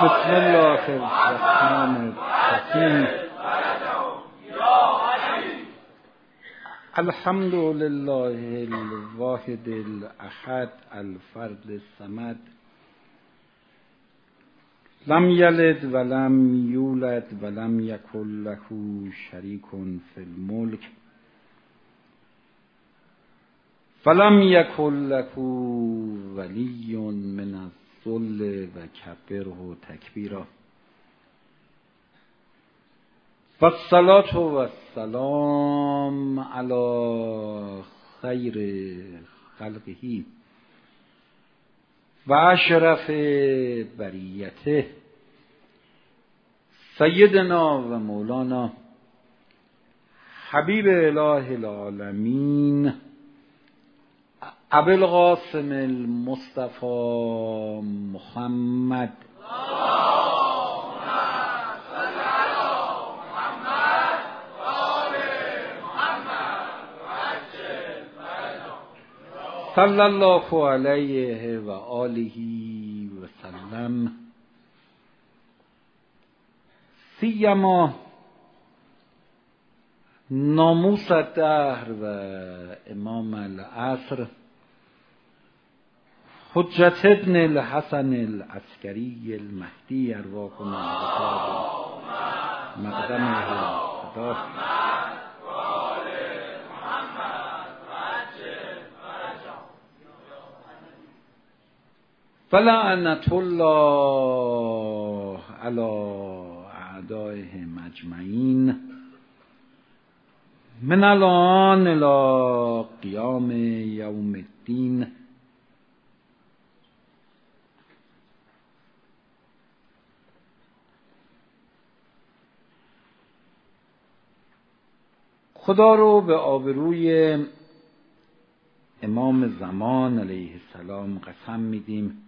بسم الله الرحمن الرحيم. الحمد لله الواحد الأحد الفرد الصمد. لم يلد ولم يولد ولم يكن له شريك في الملك. ولم يكن له ولي من الظلم الذل و کبره تکبیرا والصلاة والسلام على خیر خلقه و اشرف بریته. سیدنا و مولانا حبیب اله العالمین أبو القاسم المصطفى محمد. صلى الله عليه وآله وسلم. سيما ناموس الدهر وإمام العصر. حجت ابن الحسن العسکری المهدی ارواحنا مقدمه خدا. فلعنت الله على اعدائهم اجمعین من الان الى قیام یوم الدین. خدا رو به آبروی امام زمان علیه السلام قسم میدیم.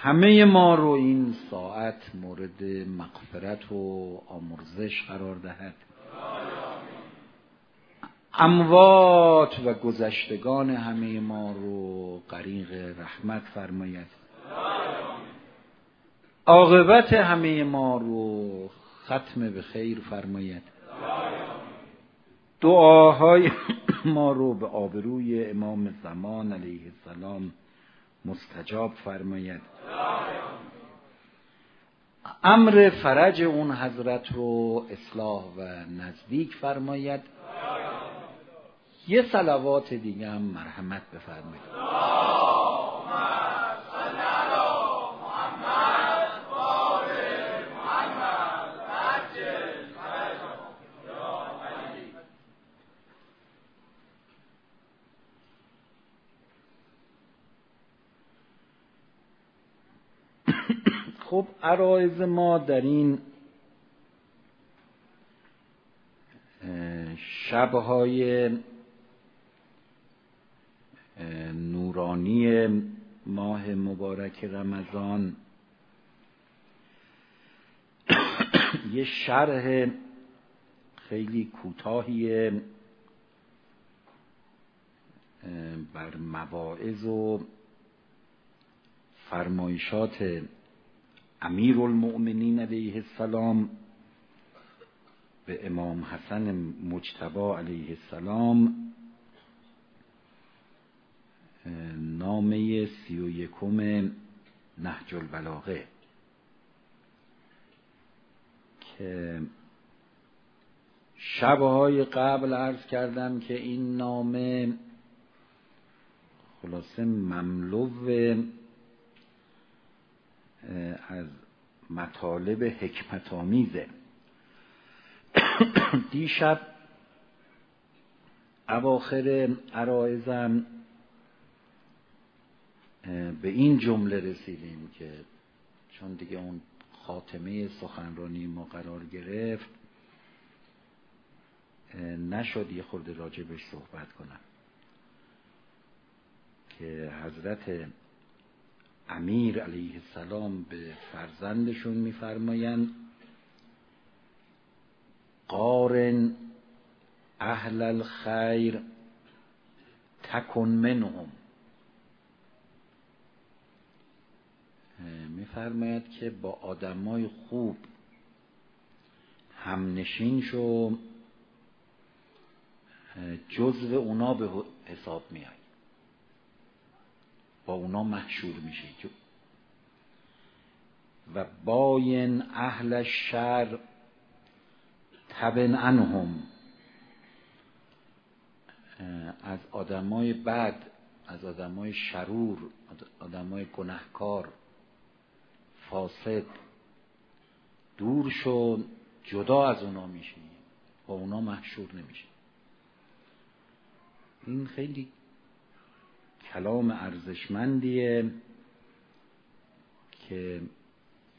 همه ما رو این ساعت مورد مغفرت و آمرزش قرار دهد. اموات و گذشتگان همه ما رو غریق رحمت فرماید. عاقبت همه ما رو ختم به خیر فرماید. دعاهای ما رو به آبروی امام زمان علیه السلام مستجاب فرماید. امر فرج اون حضرت رو اصلاح و نزدیک فرماید. یه صلوات دیگه هم مرحمت بفرمایید خب عرایز ما در این شبهای نورانی ماه مبارک رمضان یه شرح خیلی کوتاهی بر مواعظ و فرمایشات امیر المؤمنین علیه السلام به امام حسن مجتبا علیه السلام نامه سی و یکم نهج البلاغه که شبهای قبل عرض کردم که این نامه خلاصه مملو از مطالب حکمت آمیزه دیشب اواخر عرائزم به این جمله رسیدیم که چون دیگه اون خاتمه سخنرانی ما قرار گرفت نشد یه خورده راجبش صحبت کنم. که حضرت امیر علیه السلام به فرزندشون میفرمایند قارن اهل الخیر تکن منهم. میفرماید که با آدمای خوب همنشین شو جزو اونا به حساب میای با اونا محشور میشی و باین اهل شر تبن انهم از آدمای بد از آدمای شرور آدمای گنهکار فاسد دور شو جدا از اونا میشی. با اونا محشور نمیشی. این خیلی کلام ارزشمندیه که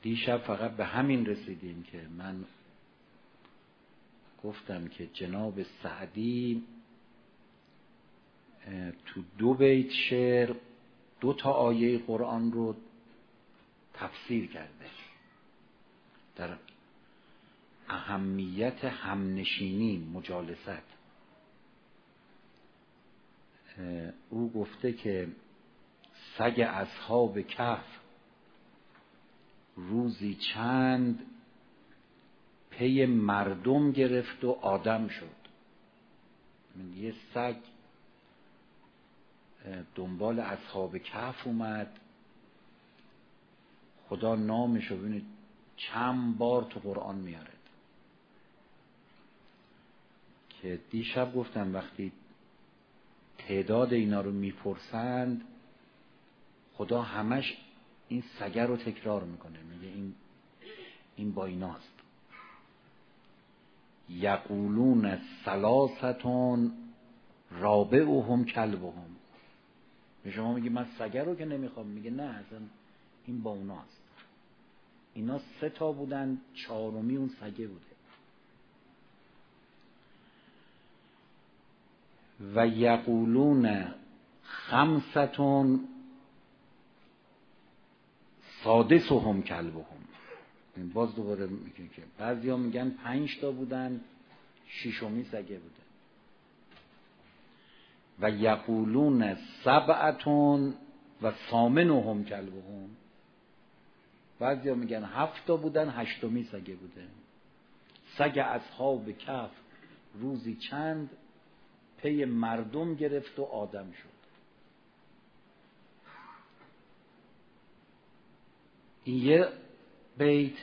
دیشب فقط به همین رسیدیم که من گفتم که جناب سعدی تو دو بیت شعر دو تا آیه قرآن رو تفسیر کرده. در اهمیت همنشینی مجالست. او گفته که سگ اصحاب کف روزی چند پی مردم گرفت و آدم شد. یه سگ دنبال اصحاب کف اومد. خدا نامش رو ببینید چند بار تو قرآن میاره که دیشب گفتم وقتی تعداد اینا رو می‌پرسند خدا همش این سگر رو تکرار می‌کنه. میگه این این با ایناست. یقولون سلاستون رابعهم کلبهم. به شما میگه من سگر رو که نمی‌خوام. میگه نه اصلا این با اوناست. اینا سه تا بودن چهارمی اون سگه بوده. و یقولون خمستون سادسهم کلبهم. باز دوباره میگن که بعضیا میگن پنج تا بودن شیشمی سگه بوده و یقولون سبعتون و سامنهم کلبهم. بعضیا میگن هفت تا بودن هشتمی سگه بوده سگ اصحاب کف روزی چند؟ پی مردم گرفت و آدم شد. این یه بیت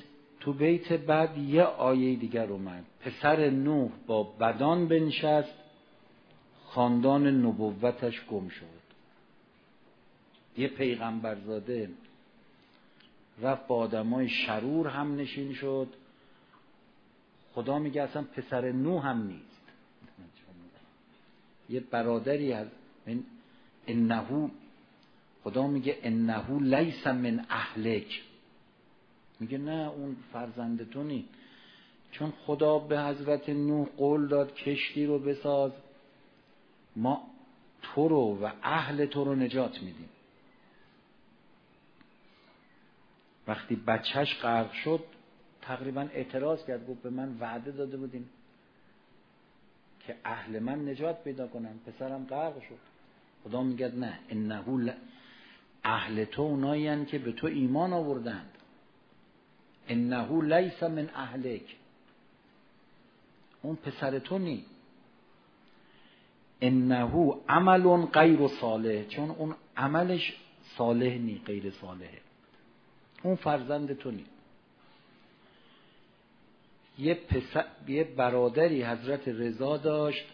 تو بیت بعد یه آیه دیگر اومد. پسر نوح با بدان بنشست خاندان نبوتش گم شد. یه پیغمبرزاده رفت با آدمای شرور هم نشین شد. خدا میگه اصلا پسر نوح هم نیست. یه برادری از من انهو خدا میگه انهو لیس من اهلک. میگه نه اون فرزند تو نی. چون خدا به حضرت نوح قول داد کشتی رو بساز. ما تو رو و اهل تو رو نجات میدیم. وقتی بچهش غرق شد تقریبا اعتراض کرد گفت به من وعده داده بودین. که اهل من نجات پیدا کنن. پسرم غرق شد. خدا میگه نه انه اهل تو اونایی که به تو ایمان آوردند انه لیس من اهلک. اون پسر تو نی. انه عمل غیر صالح. چون اون عملش صالح نی غیر صالحه. اون فرزند تو نی. یه, پسر، یه برادری حضرت رضا داشت.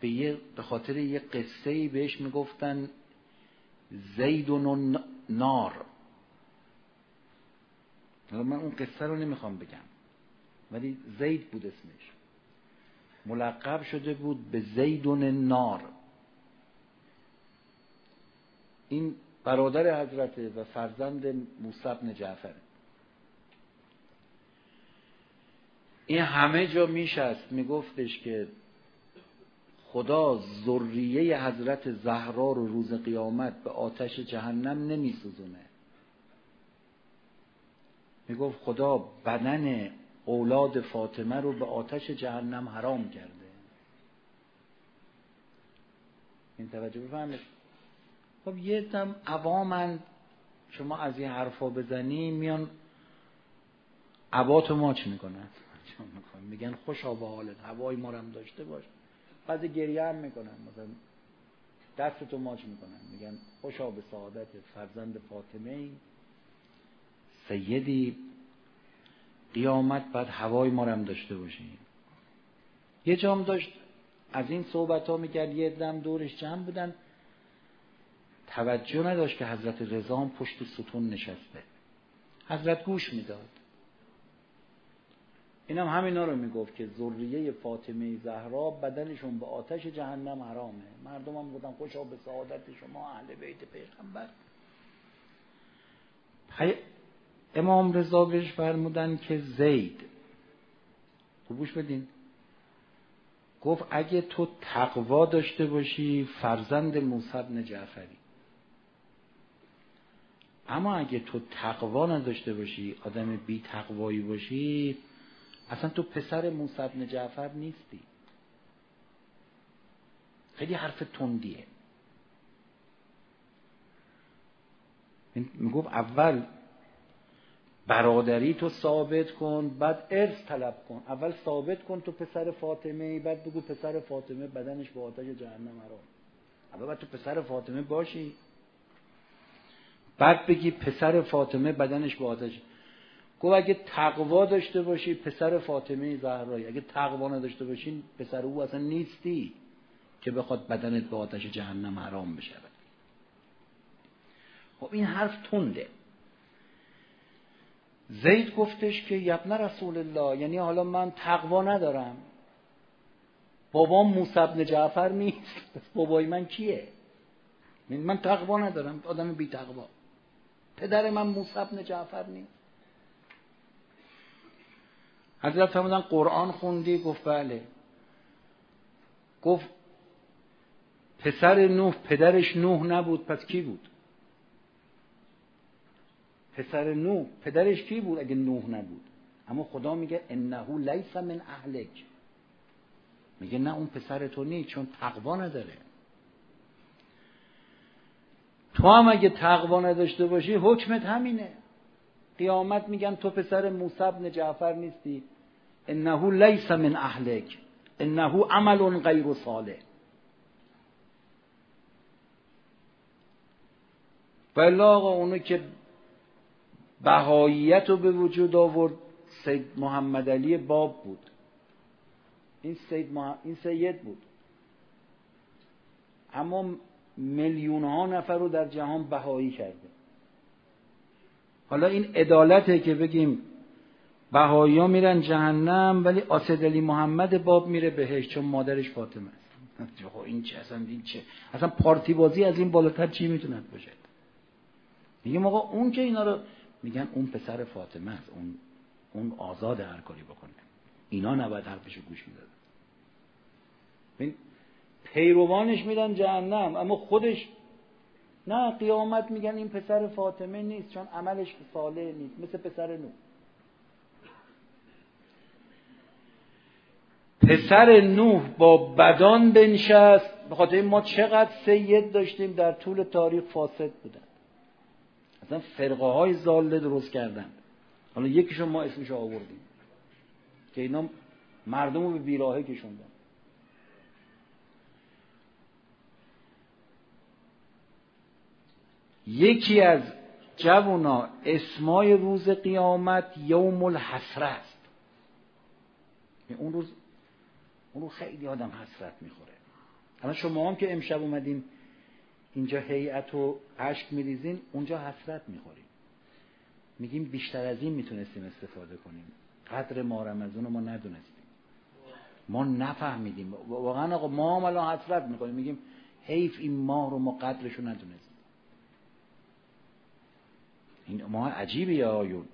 به, یه به خاطر یه قصه ای بهش می‌گفتن زیدون نار من اون قصه رو نمی‌خوام بگم ولی زید بود اسمش. ملقب شده بود به زیدون نار این برادر حضرت و فرزند موسی بن جعفره این همه جا میشست میگفتش که خدا ذریه حضرت زهرا رو روز قیامت به آتش جهنم نمیسوزونه. می‌گفت خدا بدن اولاد فاطمه رو به آتش جهنم حرام کرده. این توجه بفهمید خب یه دم عوامن شما از این حرفا بزنی میان عباتو ماچ می‌کنن. میگن خوشا به حالت. هوای ما هم داشته باش. بعضی گریه هم می‌کنن. مثلا دستتو ماچ می‌کنن. میگن خوشا به سعادت فرزند فاطمه ای. سیدی قیامت بعد هوای ما هم داشته باشیم یه جام داشت. از این صحبت ها می‌کرد. یه دم دورش جمع بودن. توجه نداشت که حضرت رضا پشت ستون نشسته. حضرت گوش می‌داد. اینم هم همینا رو می‌گفت که ذریه فاطمه زهرا بدنشون به آتش جهنم حرامه. مردم هم بودن خوشا به سعادت شما اهل بیت پیغمبر. امام رضا بهش فرمودن که زید. خوبوش بدین. گفت اگه تو تقوا داشته باشی فرزند موسی بن جعفری. اما اگه تو تقوا نداشته باشی آدم بی تقوایی باشی اصلا تو پسر موسی بن جعفر نیستی. خیلی حرف تندیه. می‌گفت اول برادری تو ثابت کن بعد ارث طلب کن. اول ثابت کن تو پسر فاطمه بعد بگو پسر فاطمه بدنش با آتش جهنم حرام. اول بعد تو پسر فاطمه باشی. بعد بگی پسر فاطمه بدنش با آتش گفت اگه تقوا داشته باشی پسر فاطمه زهرایی. اگه تقوا نداشته باشی پسر او اصلا نیستی که بخواد بدنت به آتش جهنم حرام بشود خب این حرف تنده. زید گفتش که یبن رسول الله یعنی حالا من تقوا ندارم. بابام موسی بن جعفر نیست. بابای من کیه؟ من تقوا ندارم. آدم بی تقوا پدر من موسی بن جعفر نیست. حضرت فرمودن قرآن خوندی؟ گفت بله. گفت پسر نوح پدرش نوح نبود پس کی بود؟ پسر نوح پدرش کی بود اگه نوح نبود؟ اما خدا میگه انه لیس من اهلک. میگه نه اون پسر تو نیست چون تقوا نداره. تو هم اگه تقوا نداشته باشی حکمت همینه. قیامت میگن تو پسر موسی بن جعفر نیستی. انه لیس من اهلک انه عمل غیر صالح. ولی آقا اونو که بهاییت رو به وجود آورد سید محمد علی باب بود. این سید, این سید بود. اما میلیون ها نفر رو در جهان بهایی کرده. حالا این عدالته که بگیم بهایی ها میرن جهنم ولی آسد علی محمد باب میره بهش چون مادرش فاطمه است. این چه اصلا این چه؟ اصلا پارتی بازی از این بالاتر چی می‌توند باشد میگیم آقا اون که اینا رو میگن اون پسر فاطمه است اون اون آزاد هر کاری بکنه. اینا نباید حرفشو گوش می‌داد این پیروانش میدن جهنم اما خودش نه قیامت میگن این پسر فاطمه نیست چون عملش صالح نیست مثل پسر نو پسر نوح با بدان بنشست. به خاطر ما چقدر سید داشتیم در طول تاریخ فاسد بودن. اصلا فرقه های زاله درست کردن. حالا یکیشون ما اسمش آوردیم. که اینا مردم رو به بیراهه کشوندن. یکی از جوونا اسمای روز قیامت یوم الحسره است. اون روز اون رو خیلی آدم حسرت می‌خوره. اما شما هم که امشب اومدین اینجا هیئت و عشق میریزین اونجا حسرت می‌خوریم میگیم بیشتر از این می‌تونستیم استفاده کنیم. قدر ما رمزون رو ما ندونستیم. ما نفهمیدیم. واقعا آقا ما هم الان حسرت می‌کنیم میگیم حیف این ماه رو ما قدرش رو ندونستیم. این ماه عجیبی آیون.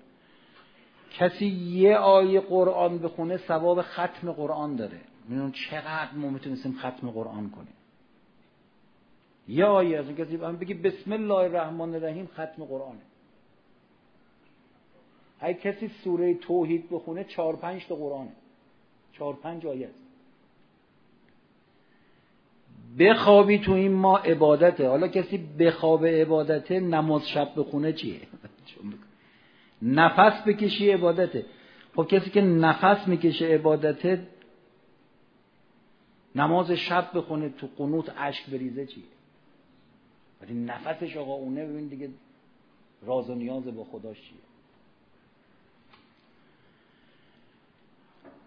کسی یه آیه قرآن بخونه ثواب ختم قرآن داره. می‌دونم چقدر ما می‌تونستیم ختم قرآن کنیم. یه آیه از این کسی بگی بسم الله الرحمن الرحیم ختم قرآنه. اگه کسی سوره توحید بخونه چهار پنج تا قرآنه. چهار پنج آیه است. بخوابی تو این ما عبادته. حالا کسی بخواب عبادته نماز شب بخونه چیه؟ نفس بکشی عبادته. خب کسی که نفس می‌کشه عبادته نماز شب بخونه تو قنوت اشک بریزه چیه؟ ولی نفسش آقا اونه ببین دیگه راز و نیاز با خداش چیه؟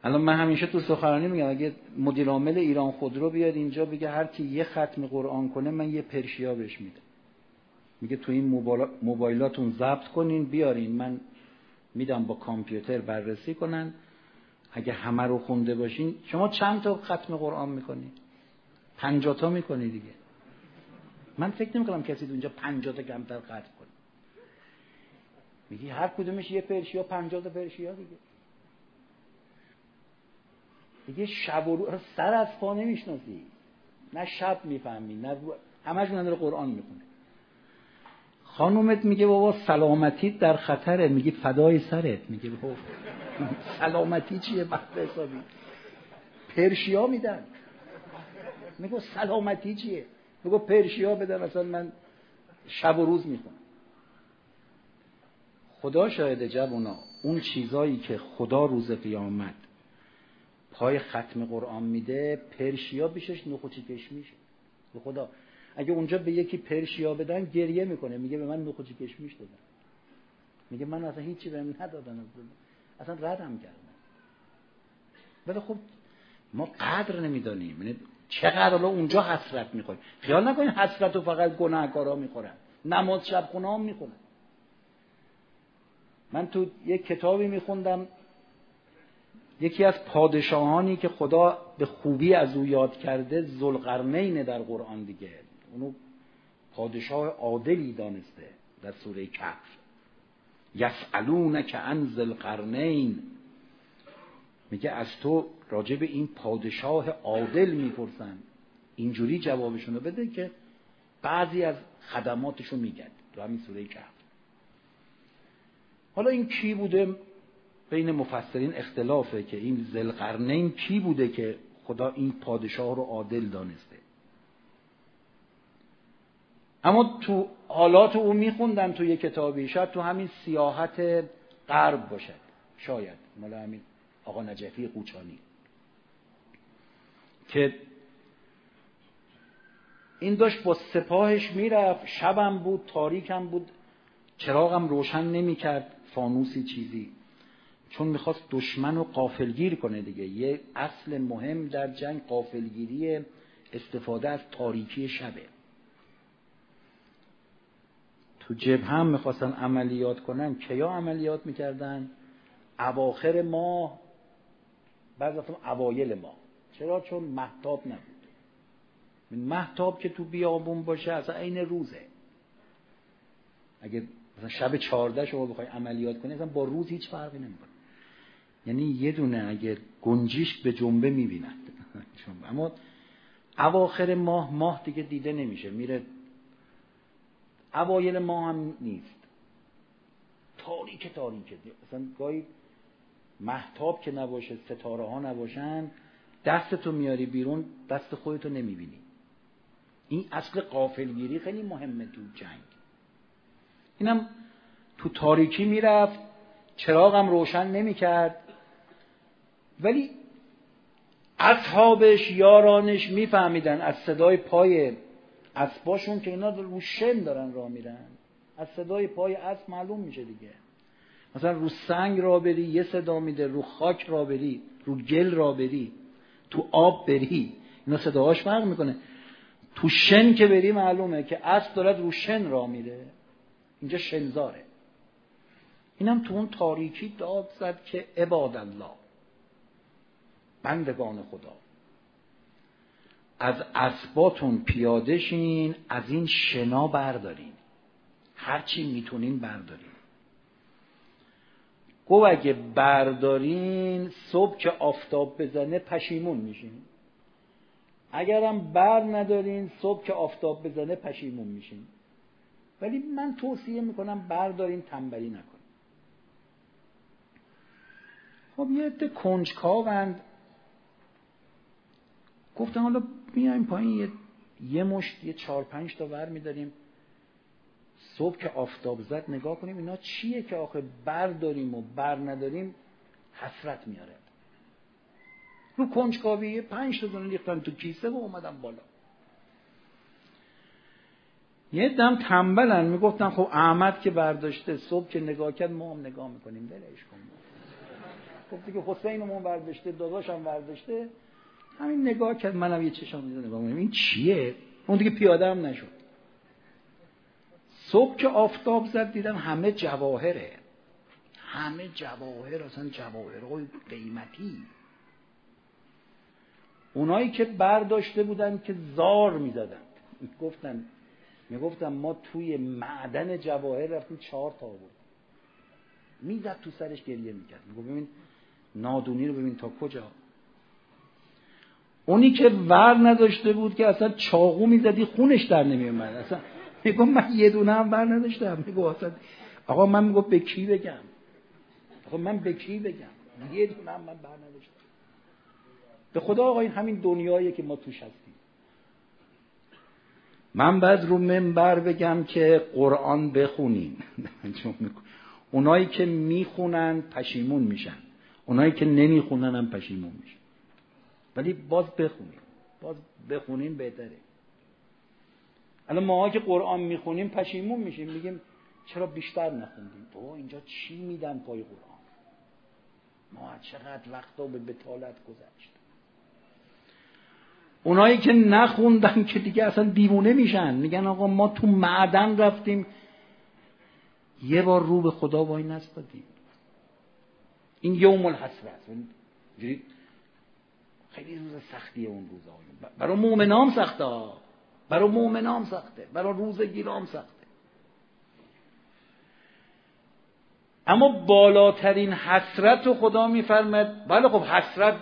الان من همیشه تو سخنرانی میگم اگه مدیر عامل ایران خودرو بیاد اینجا بگه هر کی یه ختم قرآن کنه من یه پرشیا بهش میدم. میگه تو این موبایلاتون ضبط کنین بیارین. من میدم با کامپیوتر بررسی کنن. اگه همه رو خونده باشین شما چند تا ختم قرآن می‌کنی؟ پنجاه تا می‌کنی دیگه. من فکر نمی کنم کسی اونجا پنجاه تا کمتر ختم کنه. میگی هر کدومش یه پرشیا پنجاه تا پرشیا دیگه. دیگه شب و رو سر از پا نمی‌شناسی. نه شب می‌فهمی نه همشون رو قرآن می‌خونه. خانومت میگه بابا سلامتی در خطره. میگه فدای سرت. میگه بابا سلامتی چیه وقت حسابی؟ پرشیا میدن. میگه سلامتی چیه؟ میگه پرشیا بدن. اصلا من شب و روز می‌خونم. خدا شاهد جوونا اون چیزایی که خدا روز قیامت پای ختم قرآن میده پرشیا بیشش نخوچی کشمیش. به خدا. اگه اونجا به یکی پرشیا بدن گریه می‌کنه. میگه به من نخوچی کشمیش دادن. میگه من اصلا هیچی بهم ندادن. اصلا ردم کردن. ولی خب ما قدر نمی‌دانیم. یعنی چقدر حالا اونجا حسرت می‌خوریم خیال نکنید حسرت رو فقط گناهکارا می‌خورن. نماز شب خونه هم می‌خونن من تو یک کتابی میخوندم. یکی از پادشاهانی که خدا به خوبی از او یاد کرده زلقرنین در قرآن دیگه. اونو پادشاه عادلی دانسته در سوره کف یسالون که عن ذلقرنین میگه از تو راجع به این پادشاه عادل می‌پرسن. اینجوری جوابشون رو بده که بعضی از خدماتشو میگن. تو همین سوره کف حالا این کی بوده؟ بین مفسرین اختلافه که این زلقرنین کی بوده که خدا این پادشاه رو عادل دانسته. اما تو حالات او میخوندن تو یه کتابی. شاید تو همین سیاحت غرب باشد شاید. مال همین آقا نجفی قوچانی. که این داشت با سپاهش می‌رفت. شبم بود تاریکم بود. چراغم روشن نمی‌کرد. فانوسی چیزی. چون می‌خواست دشمن رو قافلگیر کنه دیگه. یه اصل مهم در جنگ قافلگیری استفاده از تاریکی شبه. تو جبه هم می‌خواستن عملیات کنن کیا عملیات می‌کردن؟ اواخر ماه بعض وقتا اوایل ماه. چرا؟ چون محتاب نبود. محتاب که تو بیابون باشه اصلا عین روزه. اگه مثلا شب چهارده شما بخوای عملیات کنی اصلا با روز هیچ فرقی نمی‌کنه. یعنی یه دونه اگه گنجیش به جنبه می‌بیند. اما اواخر ماه ماه دیگه دیده نمیشه. میره اوایل ماه هم نیست. تاریک تاریکه اصلا گاهی محتاب که نباشه ستاره ها نباشن دستتو میاری بیرون دست خودتو نمی‌بینی. این اصل قافلگیری خیلی مهمه تو جنگ. اینم تو تاریکی می‌رفت چراغم روشن نمی‌کرد. ولی اصحابش یارانش میفهمیدن از صدای پای اسباشون که اینا رو شن دارن راه میرن. از صدای پای اسب معلوم میشه دیگه. مثلا رو سنگ را بری یه صدا میده رو خاک را بری رو گل را بری تو آب بری. اینا صداهاش فرق می‌کنه. تو شن که بری معلومه که اسب دارد رو شن را میره. اینجا شنزاره. اینم تو اون تاریکی داد زد که عباد الله بندگان خدا. از اسباتون پیاده شین از این شنا بردارین. هرچی می‌تونین بردارین. گو اگه بردارین صبح که آفتاب بزنه پشیمون میشین. اگرم بر ندارین صبح که آفتاب بزنه پشیمون میشین. ولی من توصیه می‌کنم بردارین تنبلی نکنین. خب یه عده کنجکاوند. گفتن حالا میایم پایین یه یه مشت یه چهار پنج تا ور میداریم. صبح که آفتاب زد نگاه کنیم اینا چیه که آخه بر داریم و بر نداریم حسرت میاره. رو کنجکاوی پنج تا دونه ریختن تو کیسه و اومدم بالا. یه دم تنبلن می‌گفتن خب احمد که برداشته صبح که نگاه کرد ما هم نگاه می‌کنیم. بلش کن. گفتی که حسین ما برداشته داداشم برداشته. همین نگاه کرد منم یه چشم میزه نگاه این چیه؟ اون دیگه پیاده هم نشد. صبح که آفتاب زد دیدم همه جواهره. همه جواهر اصلا جواهرهای قیمتی. اونایی که برداشته بودن که زار می‌زدن. گفتن می‌گفتم ما توی معدن جواهر رفتیم چهار تا بود می‌زد تو سرش گریه می‌کرد. میگو ببین نادونی رو ببین تا کجا. اونی که ور نداشته بود که اصلا چاقو می‌زدی خونش در نمیومد اصلا میگم من یه دونه هم ور نداشتم. میگو اصلا آقا من میگو به کی بگم؟ آقا من به کی بگم؟ یه دونه هم من بر نداشتم. به خدا آقا این همین دنیاییه که ما توش هستیم. من بعد رو منبر بگم که قرآن بخونین اونایی که می‌خونن پشیمون میشن. اونایی که نمی‌خونن هم پشیمون میشن. ولی باز بخونیم. باز بخونیم بهتره. الان ما که قرآن می‌خونیم پشیمون میشیم. میگیم چرا بیشتر نخوندیم؟ تو اینجا چی میدن پای قرآن؟ ما چقدر وقتا به بتالت گذشت. اونایی که نخوندن که دیگه اصلا دیوونه میشن. میگن آقا ما تو معدن رفتیم. یه بار رو به خدا وای نستادیم. این یوم الحسرت. خیلی روز سختیه اون روزا برای مؤمنام سخته برای مؤمنام سخته. برای روز گیرام سخته. اما بالاترین حسرت رو خدا میفرمد بله خب حسرت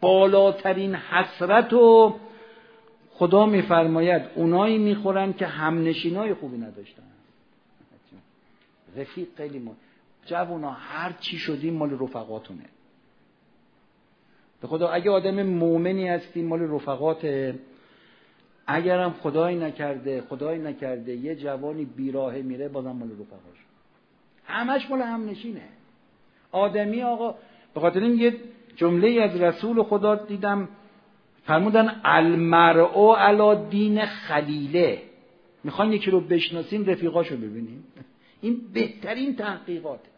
بالاترین حسرت رو خدا میفرماید. اونایی می‌خورن که همنشینای خوبی نداشتن. رفیق خیلی ما جوونا هر چی شدیم مال رفقاتونه. به خدا اگه آدم مؤمنی هستی مال رفقات اگرم خدای نکرده خدای نکرده یه جوانی بیراهه میره بازم مال رفقاش. همش مال هم نشینه آدمی آقا به خاطر این یه جمله از رسول خدا دیدم فرمودن المرء علا دین خلیله. می‌خوان یکی رو بشناسین رفیقاشو ببینیم این بهترین تحقیقاته.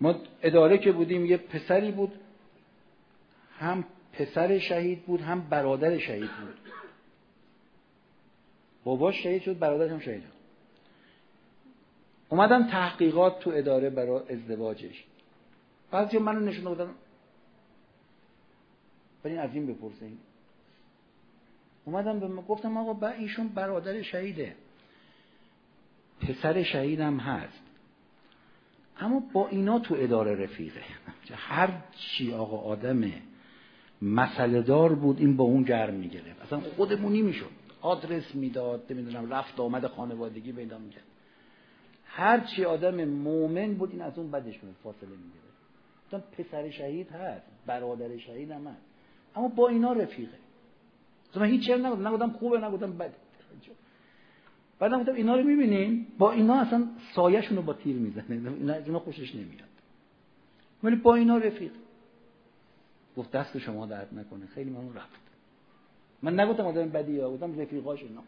ما اداره که بودیم یه پسری بود هم پسر شهید بود هم برادر شهید بود. باباش شهید شد برادرش هم شهید شد. اومدن تحقیقات تو اداره برای ازدواجش. بعضی منو نشون دادن برین از این بپرسین. اومدم به من گفتم آقا با ایشون برادر شهیده. پسر شهیدم هست. اما با اینا تو اداره رفیقه. هر چی آقا آدم مسئله دار بود این با اون گرم می‌گرفت. اصلا خودمونی می‌شد آدرس می‌داد نمی‌دونم رفت آمد خانوادگی پیدا می‌کرد. هر چی آدم مؤمن بود این از اون بدش میاد فاصله می‌گیره چون پسر شهید هست برادر شهید هم هست. اما با اینا رفیقه. من هیچ چیز نگفتم. نگفتم خوبه نگفتم بده بعد گفتم اینا رو می‌بینیم با اینا اصلا سایه‌شون رو با تیر می‌زنه. اینا خوشش نمیاد. ولی با اینا رفیق. گفت دست شما درد نکنه. خیلی من رفت. من نگفتم آدم بدی ها گفتم رفیقاش اینا.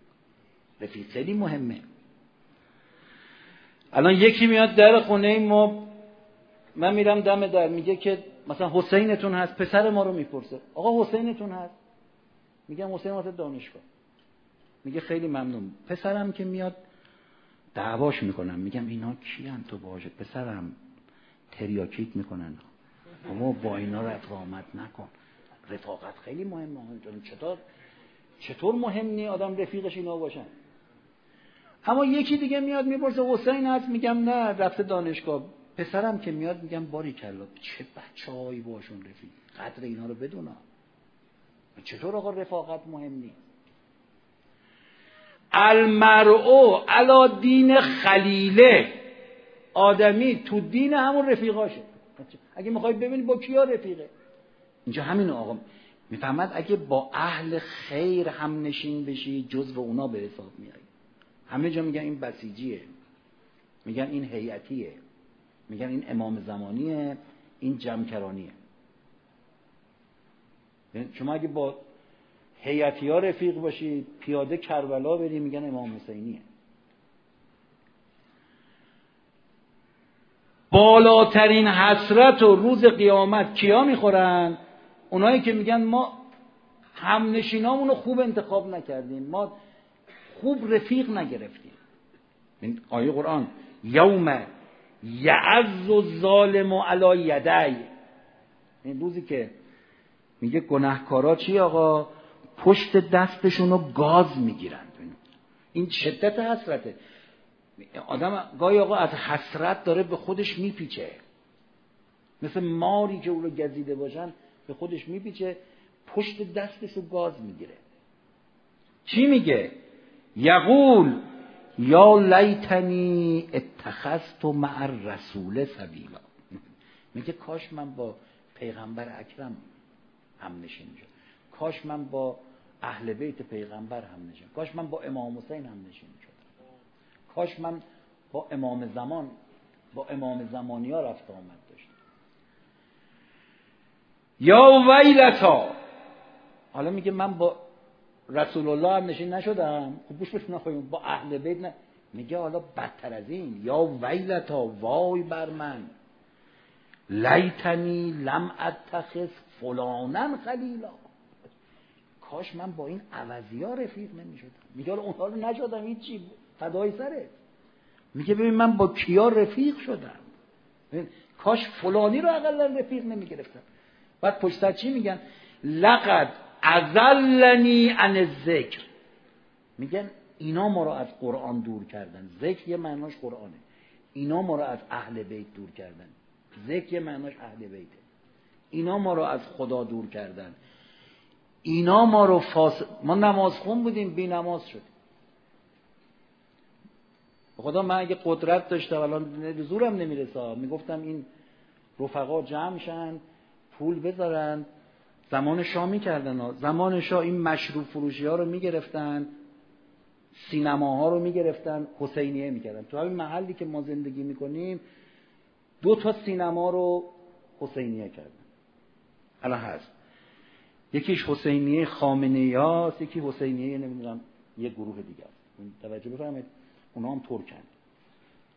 رفیق خیلی مهمه. الان یکی میاد در خونه ما. من میرم دم در. میگه که مثلا حسینتون هست. پسر ما رو می‌پرسه. آقا حسینتون هست؟ میگم حسین واسه دانشگاه. میگه خیلی ممنون. پسرم که میاد دعواش می‌کنم. میگم اینا کیان تو باشه پسرم تریاکیت می‌کنن. اما با اینا رفاقت نکن. رفاقت خیلی مهمه چطور چطور مهم نی آدم رفیقش اینا باشن؟ اما یکی دیگه میاد می‌پرسه حسین هست؟ میگم نه. رفته دانشگاه. پسرم که میاد میگم باری کلا چه بچه‌هایی باشون رفیق؟ قدر اینا رو بدونم. چطور آقا رفاقت مهم نیست المرء علا دین خلیله. آدمی تو دین همون رفیقاشه. اگه می‌خوای ببینی با کیا رفیقه. اینجا همین آقا. می‌فهمد اگه با اهل خیر هم نشین بشی جزو اونا به حساب میای همه جا میگن این بسیجیه. میگن این هیئتیه. میگن این امام زمانیه. این جمکرانیه. یعنی شما اگه با هیئتی ها رفیق باشی پیاده کربلا بری میگن امام حسینیه. بالاترین حسرت و روز قیامت کیا می‌خورن؟ اونایی که میگن ما همنشینامون رو خوب انتخاب نکردیم. ما خوب رفیق نگرفتیم. این آیه قرآن یوم یعز ظالم علی یدی. این روزی که میگه گناهکارا چی آقا؟ پشت دستشون رو گاز می‌گیرند. این شدت حسرته. آدم گاهی آقا از حسرت داره به خودش میپیچه. مثل ماری که او رو گزیده باشن به خودش میپیچه پشت دستش رو گاز می‌گیره. چی میگه؟ یقول یا لیتنی اتخذت مع الرسول سبیلا. میگه کاش من با پیغمبر اکرم هم نشین کاش من با اهل بیت پیغمبر هم نشین. کاش من با امام حسین هم نشین شد کاش من با امام زمان با امام زمانی ها رفت آمد داشت یا ویلتا. حالا میگه من با رسول الله هم نشین نشدم. خب بوش بشون با اهل بیت نه. میگه حالا بدتر از این یا ویلتا وای بر من. لیتنی لم اتخذ فلانن خلیلا. کاش من با این عوضی ها رفیق نمی شدم میگه حالا اونها رو نشدم هیچی فدای سره میگه ببین من با کیا رفیق شدم؟ کاش فلانی رو اقلا رفیق نمی گرفتم بعد پشت چی میگن؟ لقد ازلنی عن ذکر میگن اینا ما رو از قرآن دور کردن. ذکر یه معناش قرآنه. اینا ما رو از اهل بیت دور کردن. ذکر یه معناش اهل بیته. اینا ما رو از خدا دور کردن. اینا ما رو فاس... ما نماز خون بودیم بی نماز شدیم. خدا من اگه قدرت داشتم الان زورم نمی‌رسه. می‌گفتم این رفقا جمع شن پول بذارن. زمان شاه می‌کردن. زمان شاه این مشروب فروشی ها رو می‌گرفتن سینماها رو می‌گرفتن حسینیه می‌کردن. تو همین محلی که ما زندگی می‌کنیم دو تا سینما رو حسینیه کردن. الان هست. یکیش حسینیه خامنه هاست یکی حسینیه نمی‌دونم یه گروه دیگه است. توجه بفرمایید. اونا هم ترکن.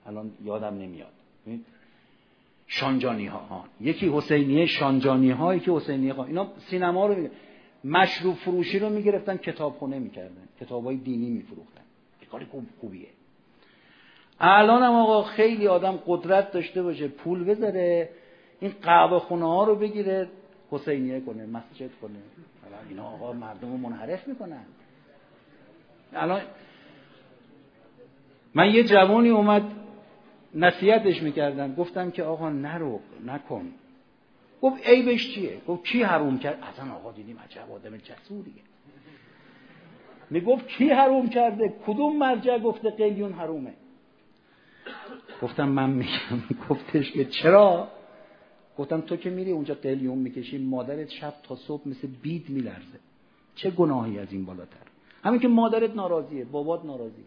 الان یادم نمیاد. شانجانی ها, ها. یکی حسینیه شانجانی هایی که حسینیه ها اینا سینما رو میگه مشروب فروشی رو می‌گرفتن کتابخونه می‌کردن. کتاب های دینی میفروختن. که کاری خوبیه. الان هم آقا خیلی آدم قدرت داشته باشه پول بذاره این قهوه خونه ها رو بگیره. حسینیه کنه مسجد کنه. اینا آقا مردم رو منحرف می‌کنن. الان من یه جوانی اومد نصیحتش می‌کردم. گفتم که آقا نرو نکن. گفت عیبش چیه؟ گفت کی حروم کرد؟ اصلا آقا دیدیم عجب آدم جسوریه. می‌گفت کی حروم کرده؟ کدوم مرجع گفته قلیون حرومه؟ گفتم من میگم. گفتش که چرا؟ گفتم تو که میری اونجا قلیون می‌کشی مادرت شب تا صبح مثل بید میلرزه. چه گناهی از این بالاتر؟ همین که مادرت ناراضیه بابات ناراضیه.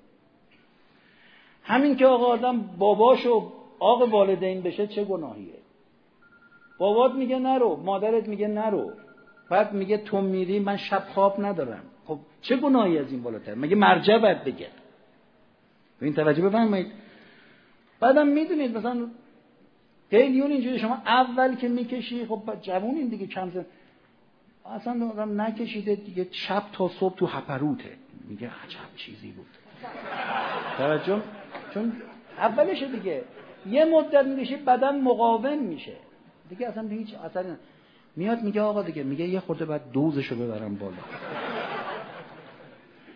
همین که آقا آدم باباشو آق والدین بشه چه گناهیه؟ بابات میگه نرو مادرت میگه نرو. بعد میگه تو میری من شب خواب ندارم. خب چه گناهی از این بالاتر؟ مگه مرجع باید بگه؟ این توجه بفرمایید. بعدم می‌دونید مثلا قلیون اینجوری شما اول که می‌کشی خب جوونین دیگه کم زن اصلا آدم نکشیده دیگه شب تا صبح تو هپروته. میگه عجب چیزی بود. توجه؟ چون اولشه دیگه. یه مدت میشه بدن مقاوم میشه. دیگه اصلا هیچ اثری میاد میگه آقا دیگه میگه یه خورده بعد دوزشو ببرم بالا.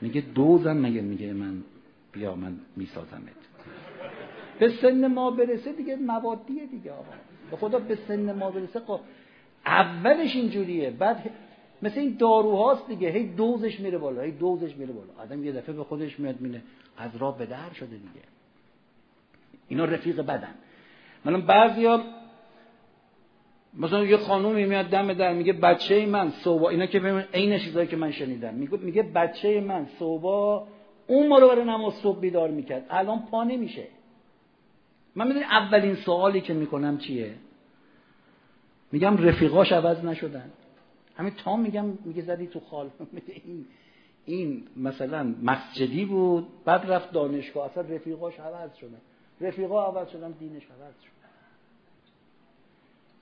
میگه دوزم مگه میگه من بیا من میسازمت. به سن ما برسه دیگه موادیه دیگه آقا. به خدا به سن ما برسه خب اولش اینجوریه. بعد مثل این داروهاست دیگه. هی دوزش میره بالا هی دوزش میره بالا. آدم یه دفعه به خودش میاد مینه از راه به در شده دیگه. اینا رفیق بدن. مثلا بعضیا مثلا یه خانومی میاد دم در میگه بچه من صوبا اینا که عین چیزایی که من شنیدم. میگه میگه بچه من صوبا اون ما رو برای نماز صبح بیدار می‌کرد. الان پا نمیشه. من می‌دونی اولین سوالی که می‌کنم چیه؟ میگم رفیقاش عوض نشدن. همین تا میگم میگه زدی تو خال. این این مثلا مسجدی بود بعد رفت دانشگاه. اصلا رفیقاش عوض شدن. رفیقا عوض شدن دینش عوض شد.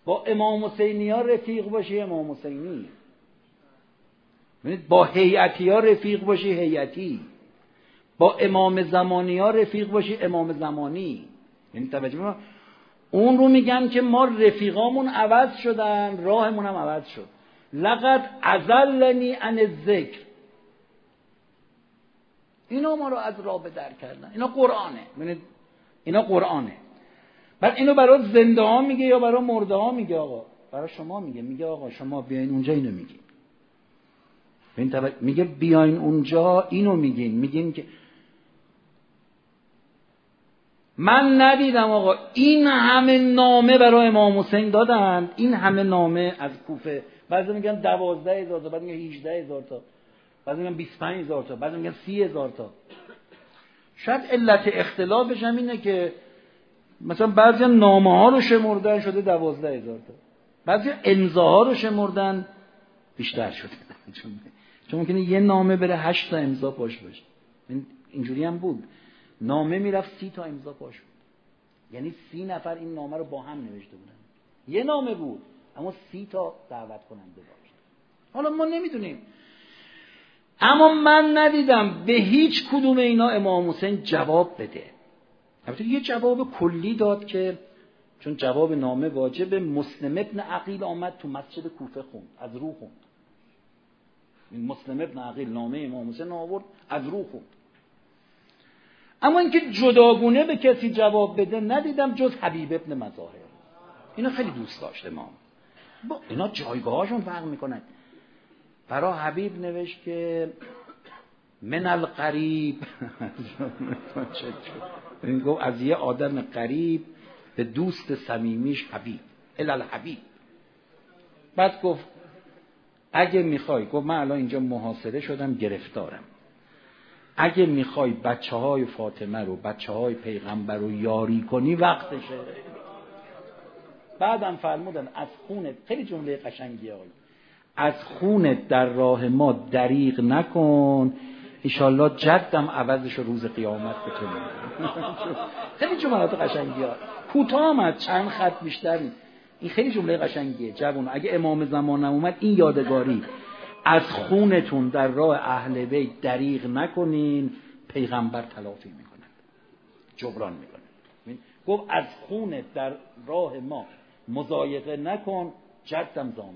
با امام حسینی ها رفیق باشی امام حسینی. با هیئتی ها رفیق باشی هیئتی. با امام زمانی ها رفیق باشی امام زمانی. یعنی توجه اون رو میگن که ما رفیقامون عوض شدن راهمون هم عوض شد. لقد ازلنی عن ذکر اینا ما رو از راه به در کردن. اینا قرآنه. اینا قرآنه. بعد اینو برای زنده ها میگه یا برای مرده ها میگه آقا؟ برای شما میگه. میگه آقا شما بیاین اونجا اینو میگین. میگه بیاین اونجا اینو میگین. میگین که من ندیدم آقا. این همه نامه برای امام حسین دادن. این همه نامه از کوفه. بعضی میگن دوازده هزار تا بعد میگن هیچده هزار تا. بعضی میگن بیست پنج هزار تا بعضی میگن سی هزار تا. شاید علت اختلافش هم اینه که مثلا بعضی نامه ها رو شمردن شده دوازده هزار تا. بعضی امضاها رو شمردن بیشتر شده. چون ممکنه یه نامه بره هشت تا امضا پاش باشه. اینجوری هم بود. نامه می‌رفت سی تا امضا پاش بود. یعنی سی نفر این نامه رو با هم نوشته بودن. یه نامه بود اما سی تا دعوت کننده داشت حالا ما نمی‌دونیم. اما من ندیدم به هیچ کدوم اینا امام حسین جواب بده. البته یه جواب کلی داد که چون جواب نامه واجب مسلم ابن عقیل آمد تو مسجد کوفه خوند از رو خوند. مسلم ابن عقیل نامه امام حسین آورد از رو خوند. اما اینکه جداگونه به کسی جواب بده ندیدم جز حبیب ابن مظاهر. اینا خیلی دوست داشته ما. با اینا جایگاهاشون فرق می‌کنن برا حبیب نوشت که من القریب. این گفت از یه آدم قریب به دوست صمیمیش حبیب. الال حبیب. بعد گفت اگه می‌خوای گفت من الان اینجا محاصره شدم گرفتارم. اگه می‌خوای بچه های فاطمه رو بچه های پیغمبر رو یاری کنی وقتشه. بعدم فرمودن از خونت خیلی جمله قشنگی های از خونت در راه ما دریغ نکن. ایشالله جدم عوضش روز قیامت تو خیلی جملات قشنگی ها کوتاه آمد چند خط بیشتر این خیلی جمله قشنگیه. جوان اگه امام زمان اومد این یادگاری. از خونتون در راه اهل بیت دریغ نکنین پیغمبر تلافی می‌کنن جبران می‌کنن گفت از خونت در راه ما مزایقه نکن جدم زامنه.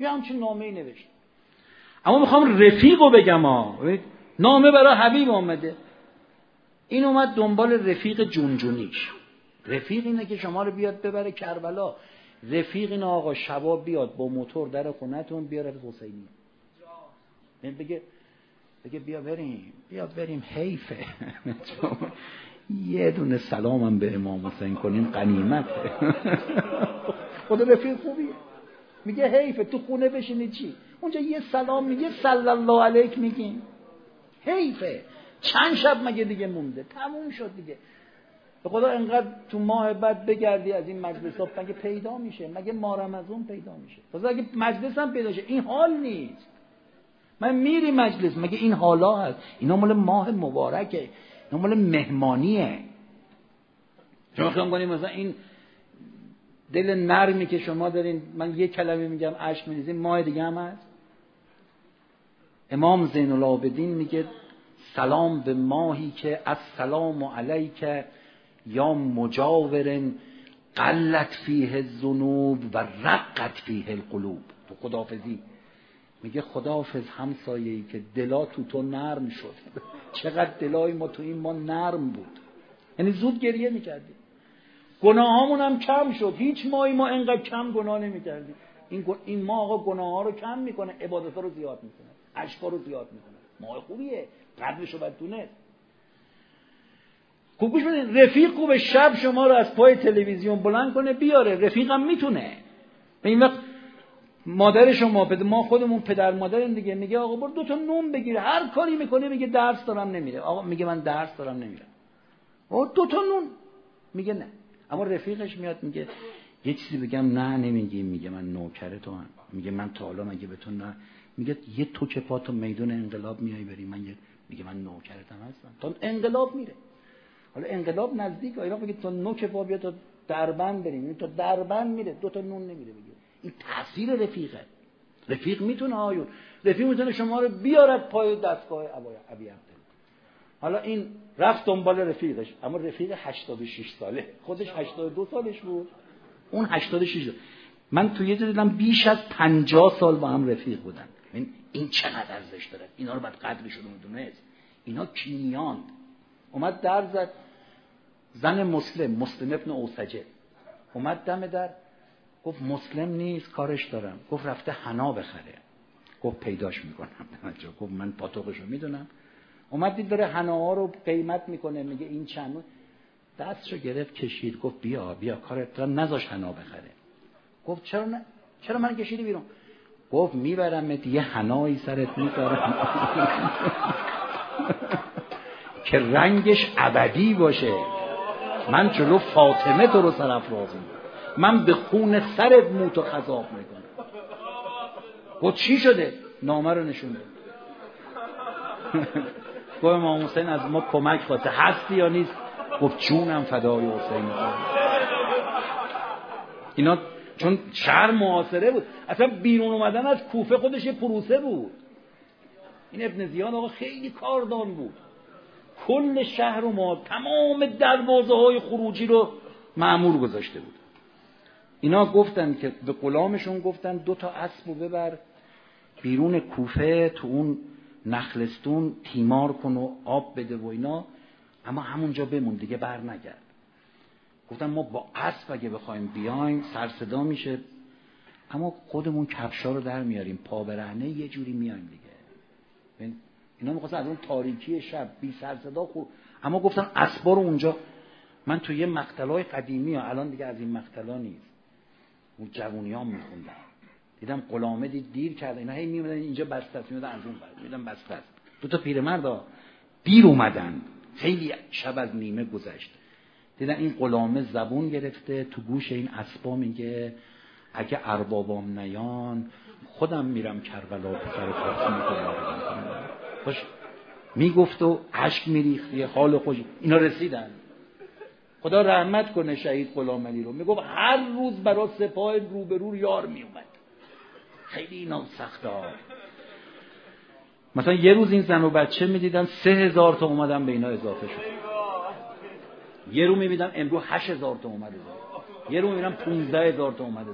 یه همچین نامه ای نوشت. اما می‌خوام رفیقو بگم ها نامه برای حبیب آمده. این اومد دنبال رفیق جونجونیش. رفیق اینه که شما رو بیاد ببره کربلا. رفیق این آقا شبا بیاد با موتور در خونتون بیاره حسینی. بگه بگه بیا بریم بیا بریم حیفه. یه دونه سلامم به امام حسین کنیم قنیمت خدا رفیق خوبیه میگه حیفه تو خونه بشینی چی؟ اونجا یه سلام میگه صلی الله علیک میگیم. حیفه. چند شب مگه دیگه مونده؟ تموم شد دیگه. به خدا انقدر تو ماه بعد بگردی از این مجلس ها مگه پیدا میشه؟ مگه مارم از اون پیدا میشه؟ خدا اگه مجلس هم پیدا شه این حال نیست. من میری مجلس مگه این حالا هست؟ اینا مال ماه مبارکه اینا مال مهمانیه. شما خیام کنیم مثلا این دل نرمی که شما دارین من یه کلمه میگم عشق میریزین ماه دیگه هم هست؟ امام زین العابدین میگه سلام به ماهی که السلام علیک. یا مجاورن قلت فیه الذنوب و رقت فیه القلوب. تو خدافزی میگه خداحافظ همسایه که دلا تو تو نرم شد. چقدر دلای ما تو این ما نرم بود. یعنی زود گریه می‌کردیم. گناهامون هم کم شد. هیچ ماهی ما انقدر کم گناه نمی‌کردیم. این, این ماه آقا گناه ها رو کم می‌کنه عبادت ها رو زیاد می‌کنه اشکا رو زیاد می‌کنه. ماه خوبیه. قدرش رو باید دونست. خوب گوش بدین رفیق خوب شب شما رو از پای تلویزیون بلند کنه بیاره. رفیقم می‌تونه. این وقت مادر شما ما خودمون پدر مادریم دیگه. میگه آقا برو دو تا نون بگیره هر کاری می‌کنه میگه درس دارم نمیره. آقا میگه من درس دارم نمیرم. آقا دو تا نون. میگه نه. اما رفیقش میاد میگه یه چیزی بگم. نه نمیگی. میگه من نوکر تو هم. میگه من تا حالا مگه به نه. میگه یه تو که پا تو میدون انقلاب میای بری. من یه میگه من نوکرتم هستم. تا انقلاب میره. حالا انقلاب نزدیک ایران بگه تا نوک پا بیا تا دربند بریم. این تا دربند میره دو تا نون نمیره بگه این تاثیر رفیقه. رفیق می‌تونه آیون. رفیق می‌تونه شما رو بیارد پای دستگاه ابی حالا این رفت دنبال رفیقش اما رفیق 86 ساله. خودش 82 سالش بود. اون 86 من تو یه دیدم بیش از 50 سال با هم رفیق بودن. این این چقدر ارزش داره؟ اینا رو باید قدرشون رو اینا کینیان اومد در زد. زن مسلم مسلم ابن اوسجه. اومد دم در. گفت مسلم نیست کارش دارم. گفت رفته حنا بخره. گفت پیداش می‌کنم. گفت من پاتوقش رو می‌دونم. اومد دید داره حناها رو قیمت می‌کنه. میگه این چند دستشو گرفت کشید. گفت بیا بیا کارت نذاش حنا بخره. گفت چرا نه؟ چرا من کشیدی بیرون؟ گفت می‌برم یه حنایی سرت می‌ذارم. که رنگش ابدی باشه. من جلو فاطمه تو رو سرافراز من به خون سرت موت و خذاب می‌کنم. گفت چی شده؟ نامه رو نشون گفت امام حسین از ما کمک خواسته. هستی یا نیست؟ گفت جونم فدای حسین. اینا چون شهر معاصره بود. اصلا بیرون اومدن از کوفه خودش یه پروسه بود. این ابن زیاد آقا خیلی کاردان بود. کل شهر و ما تمام دروازه های خروجی رو معمور گذاشته بود. اینا گفتن که به غلامشون گفتن دو تا اسب رو ببر بیرون کوفه تو اون نخلستون تیمار کن و آب بده و اینا اما همونجا بمون دیگه بر نگرد گفتن ما با اسب اگه بخوایم بیایم سرصدا میشه اما خودمون کفشا رو در میاریم پا برهنه یه جوری میایم دیگه. اینا می‌خواستن از اون تاریکی شب بی سرصدا خود اما گفتن اسبا اونجا من تو یه مقتلای قدیمی ها الان دیگه از این مقتلا نیست. اون جوونی ها میخوندن. دیدم غلامه دید دیر کرده. اینا هی میومدن اینجا بسته است. میومدن از اون بر میدن بسته است. دو تا پیرمرد دیر اومدن. خیلی شب از نیمه گذشت. دیدن این غلامه زبون گرفته. تو گوش این اسبا میگه اگه اربابام نیان خودم میرم کربلا پسر فاطمه می‌کنم. خوش. می‌گفت و عشق میریخت یه حال خوش. اینا رسیدن. خدا رحمت کنه شهید غلام علی رو. می‌گفت هر روز برای سپاه روبرو یار میومد خیلی اینا سخته مثلا یه روز این زن و بچه می‌دیدن سه هزار تا اومدن به اینا اضافه شد. یه رو می‌بینم امروز هشت هزار تا اومده یه رو می‌بینم پونزده هزار تا اومده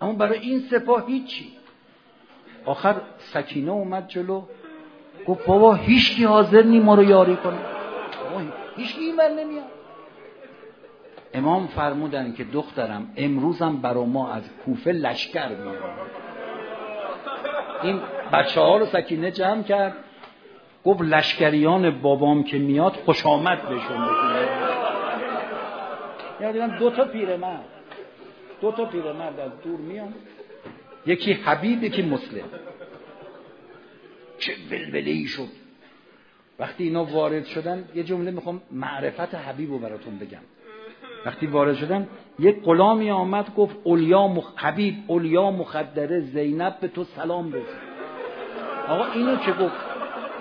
اما برای این سپاه هیچی. آخر سکینه اومد جلو. گفت بابا هیچکی حاضر نی ما رو یاری کنه هیچکی این بر نمیاد. امام فرمودن که دخترم امروزم برا ما از کوفه لشکر میاد این بچه ها رو سکینه جمع کرد. گفت لشکریان بابام که میاد خوش آمد بهشون بکنه یعنی دو تا پیرمرد. دو تا پیرمرد از دور میان. یکی حبیب یکی مسلم. چه ولوله ای شد. وقتی اینا وارد شدن یه جمله می‌خوام معرفت حبیب رو براتون بگم. وقتی وارد شدن یک غلامی آمد گفت اولیا مخ... حبیب اولیا مخدره زینب به تو سلام رسید آقا اینو چه گفت؟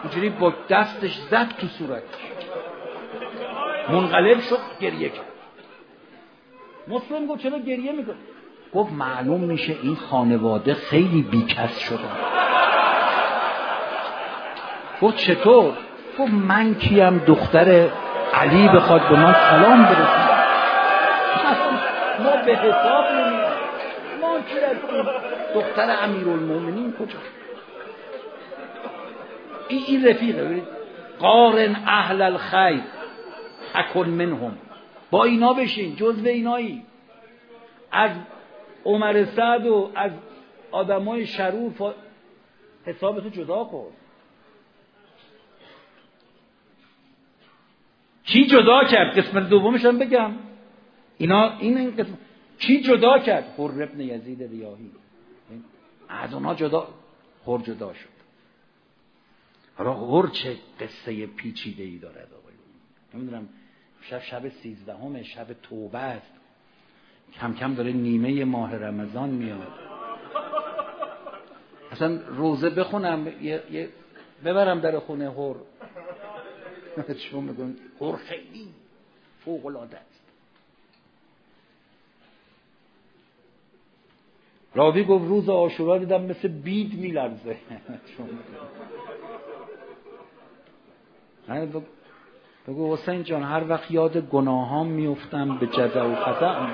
اینجوری با دستش زد تو صورتش. منقلب شد گریه کرد. مسلم گفت چرا گریه می‌کنه گفت معلوم میشه این خانواده خیلی بیکس شدن. گفت چطور؟ گفت من کیم دختر علی بخواد به من سلام برسید ما به حساب ما دختر امیرالمومنین کجا؟ این این رفیقه قارن اهل الخیر اکن منهم. با اینا بشین جزو اینایی. از عمر سعد و از آدمای شرور. حسابتو جدا کن. کی جدا کرد؟ قسمت دومش هم بگم. اینا این این قسمت کی جدا کرد؟ حر ابن یزید ریاهی. از اونا جدا هر جدا شد. حالا هر چه قصه پیچیده ای دارد آقای نمی‌دونم شب شب سیزدهم شب توبه است. کم کم داره نیمه ماه رمضان میاد. اصلا روزه بخونم یه, ببرم در خونه هر چون میگم هر خیلی. فوق العاده است. راوی گفت روز آشورا دیدم مثل بید میلرزه. بگو حسین جان هر وقت یاد گناهام میفتم به جزا و خطا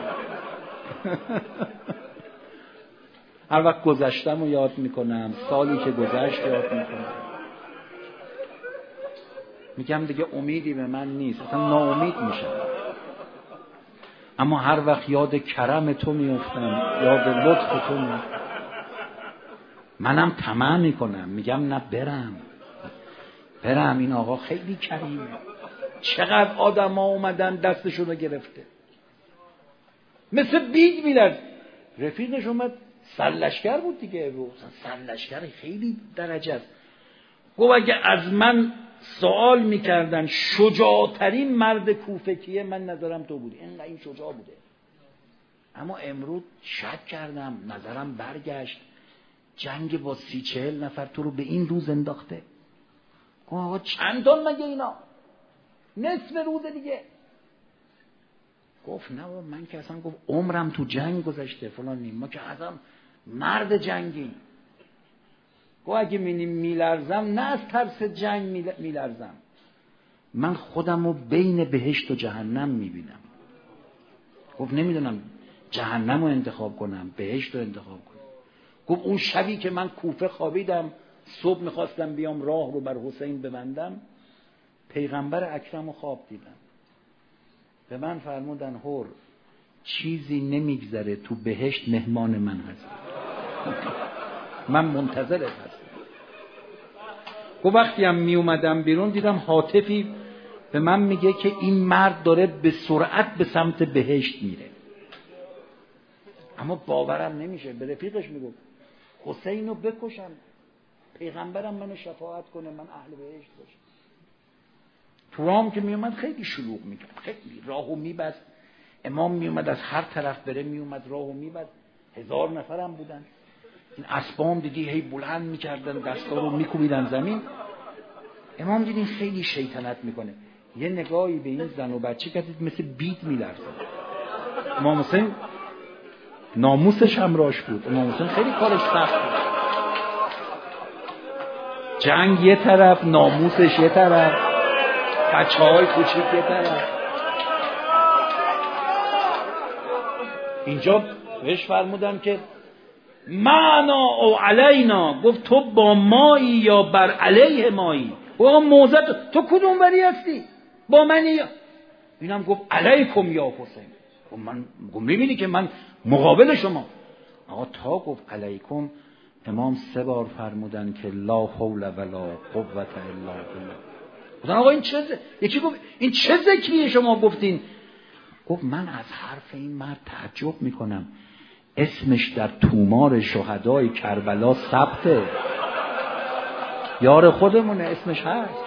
هر وقت گذشتم رو یاد می‌کنم سالی که گذشت یاد می‌کنم. میگم دیگه امیدی به من نیست اصلا ناامید میشم. اما هر وقت یاد کرم تو میفتم یاد لطف تو میفتم منم طمع می‌کنم میگم نه برم. برم این آقا خیلی کریمه چقدر آدم ها اومدن دستشون رو گرفته. مثل بیگ میلرد رفیقش اومد سرلشکر بود دیگه. سرلشکر خیلی درجه است. گفت اگه از من سوال می‌کردن شجاعترین مرد کوفه کیه؟ من نظرم تو بودی. اینقدر این شجاع بوده. اما امروز شک کردم نظرم برگشت. جنگ با سی چهل نفر تو رو به این روز انداخته. آقا چندان مگه اینا؟ نصف روز دیگه. گفت نه من که اصلا گفت عمرم تو جنگ گذشته. فلان ما که اصلا مرد جنگی گفت اگه میلرزم نه از ترس جنگ میلرزم. من خودم رو بین بهشت و جهنم می‌بینم. گفت نمی‌دونم جهنم رو انتخاب کنم بهشت رو انتخاب کنم. گفت اون شبی که من کوفه خوابیدم صبح می‌خواستم بیام راه رو بر حسین ببندم پیغمبر اکرم رو خواب دیدم. به من فرمودن هور چیزی نمیگذره تو بهشت مهمان من هست من منتظرت هستم. گفت وقتی هم می اومدم بیرون دیدم حاطفی به من میگه که این مرد داره به سرعت به سمت بهشت میره. اما باورم نمیشه به رفیقش میگو حسین رو بکشم پیغمبرم منو شفاعت کنه من اهل بهشت باشم. تو که میومد خیلی شلوغ می‌کرد خیلی راهو میبست. امام میومد از هر طرف بره میومد راهو میبست. هزار نفرم بودن. این اسبام دیدی هی بلند می‌کردن دستا رو میکوبیدن زمین. امام دیدین خیلی شیطنت می‌کنه. یه نگاهی به این زن و بچه کردید مثل بیت میلرزه. امام حسین ناموسش هم راش بود. امام حسین خیلی کارش سخت بود. جنگ یه طرف ناموسش یه طرف بچه های کوچیک یه طرف. اینجا بهش فرمودن که معنا او علینا گفت تو با مایی یا بر علیه مایی؟ و موزت تو کدوم بری هستی؟ با منی اینم گفت علیکم یا حسین. گفت من گفت می‌بینی که من مقابل شما. آقا تا گفت علیکم امام سه بار فرمودن که لا حول ولا قوت الا بالله. گفتن آقا این چه یکی گفت این چه ذکریه شما گفتین؟ گفت من از حرف این مرد تعجب می‌کنم. اسمش در تومار شهدای کربلا ثبته. یار خودمونه اسمش هست.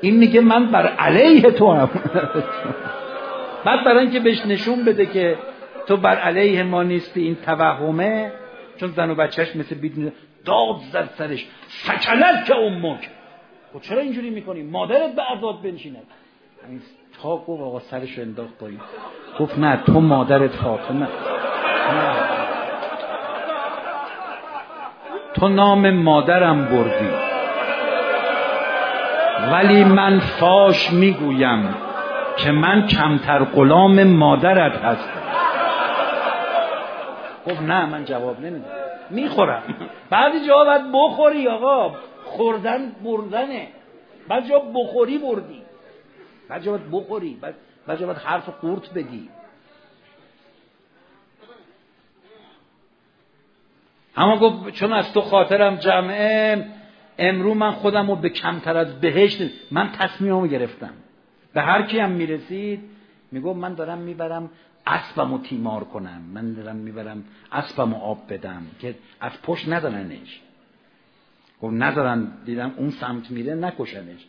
این میگه من بر علیه تو هم بعد برای اینکه بهش نشون بده که تو بر علیه ما نیستی این توهمه چون زن و بچهش مثل بید داد زد سرش. سکلت که امک خب چرا اینجوری می‌کنی؟ مادرت به عذاب بنشیند. تا گفت آقا سرش انداخت پایین. گفت نه تو مادرت فاطمه تو نام مادرم بردی. ولی من فاش می‌گویم که من کمتر غلام مادرت هستم. گفت نه من جواب نمیدم. می‌خورم. بعضی جا باید بخوری آقا. خوردن بردنه. بعضی جا بخوری بردی. جا باید بخوری. بعضی جا باید حرف قورت بگی اما گفت چون از تو خاطرم جمعه امرو من خودم رو به کمتر از بهشت من تصمیممو گرفتم. به هر کی هم می‌رسید می‌گفت من دارم می‌برم اسبم رو تیمار کنم. من دارم می‌برم اسبم رو آب بدم که از پشت ندارنش گفت ندارن دیدم اون سمت میره نکشنش.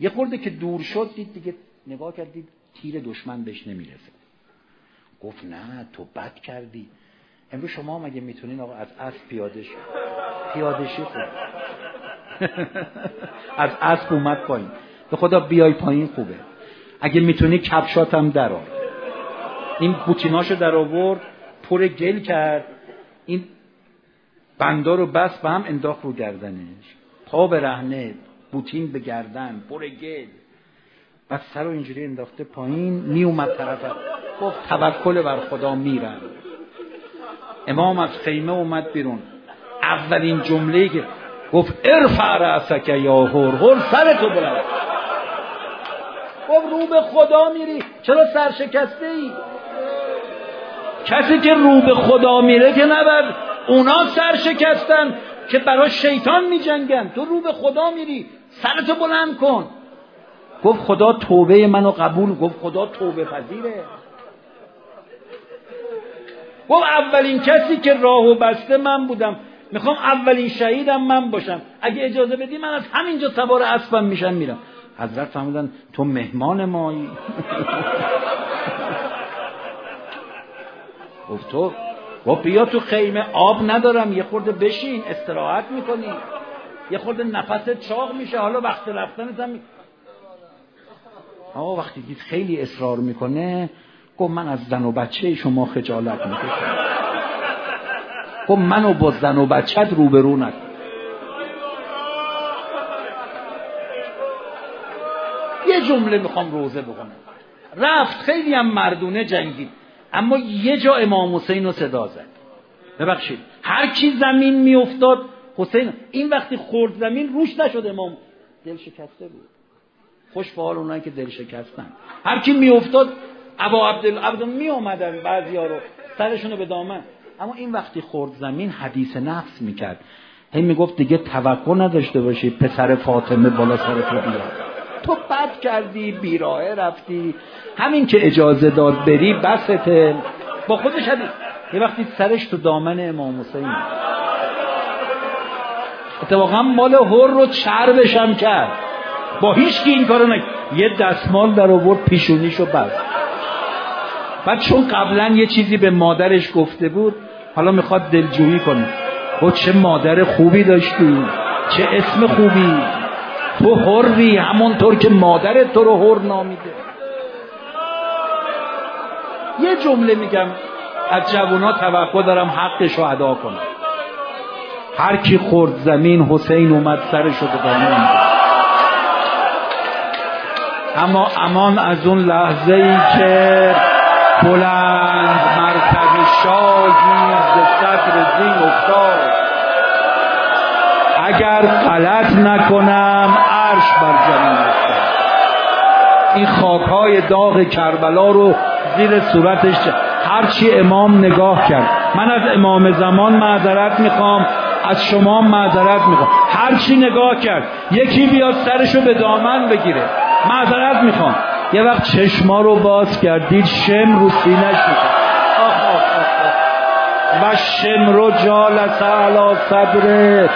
یه خورده که دور شد دید دیگه نگاه کردید تیر دشمن بهش نمی‌رسه. گفت نه تو بد کردی. امروز شما مگه می‌تونین آقا از اسب پیاده شد پیاده شد از اسب اومد پایین. به خدا بیای پایین خوبه. اگه می‌تونی کپشات هم در این بوتیناشو در آورد پر گل کرد. این بندا رو بس به هم انداخت رو گردنش. پا به رهنه بوتین به گردن پر گل. بعد سر رو اینجوری انداخته پایین می اومد طرف. گفت توکل بر خدا میرن امام از خیمه اومد بیرون. اولین جمله که گفت ارفع رأسک یا هر هر سر تو بلند. گفت رو به خدا میری. چرا سرشکسته ای کسی که رو به خدا میره که نبرد. اونا سرشکستن که برای شیطان میجنگن. تو رو به خدا میری. سرتو بلند کن. گفت خدا توبه منو قبول. گفت خدا توبه پذیره گفت اولین کسی که راهو بسته من بودم. می‌خوام اولین شهیدم من باشم. اگه اجازه بدی من از همینجا سوار اسبم میشم میرم. حضرت فهمیدن تو مهمان مایی. گفت تو گفت بیا تو خیمه آب ندارم. یه خورده بشین استراحت می‌کنی. یه خورده نفست چاق میشه. حالا وقت رفتن هم آقا وقتی دید خیلی اصرار می‌کنه گفت من از زن و بچه شما خجالت می‌کشم. گفت منو با زن و بچت روبرو نکن. یه جمله می‌خوام روزه بکنم رفت خیلی هم مردونه جنگید. اما یه جا امام حسین رو صدا زد. ببخشید. هر کی زمین میافتاد حسین این وقتی خورد زمین روش نشد امام. دل شکسته بود. خوش به حال اونایی که دل شکستن. هر کی میافتاد ابا عبد می اومدن بعضیا رو. سرشون به دامن. اما این وقتی خورد زمین حدیث نفس می‌کرد. هی می‌گفت دیگه توقع نداشته باشی پسر فاطمه بالا سر تو بیاد. تو بد کردی بیراه رفتی. همین که اجازه داد بری بسته. با خودش حدیث. یه وقتی سرش تو دامن امام حسین. اتفاقا مال هر رو چربشم کرد. با هیچ کی این کارو نکرد. یه دستمال در آورد پیشونیشو بست. بعد چون قبلا یه چیزی به مادرش گفته بود حالا می‌خواد دلجویی کنه. و چه مادر خوبی داشتی چه اسم خوبی. تو حری همونطور که مادرت تو رو حر نامیده. یه جمله میگم از جوونا توقع دارم حقش رو ادا کنم. هر کی خورد زمین حسین اومد سرش رو اما امان از اون لحظه ای که بلند مرکب شاهی به صدر زین افتاد. اگر غلط نکنم عرش بر زمین افتاد. این خاکهای داغ کربلا رو زیر صورتش هرچی امام نگاه کرد. من از امام زمان معذرت می‌خوام از شما معذرت می‌خوام. هرچی نگاه کرد یکی بیاد سرشو به دامن بگیره. معذرت می‌خوام. یه وقت چشما رو باز کردید شم رو سینش و شم رو جالت علا صدره.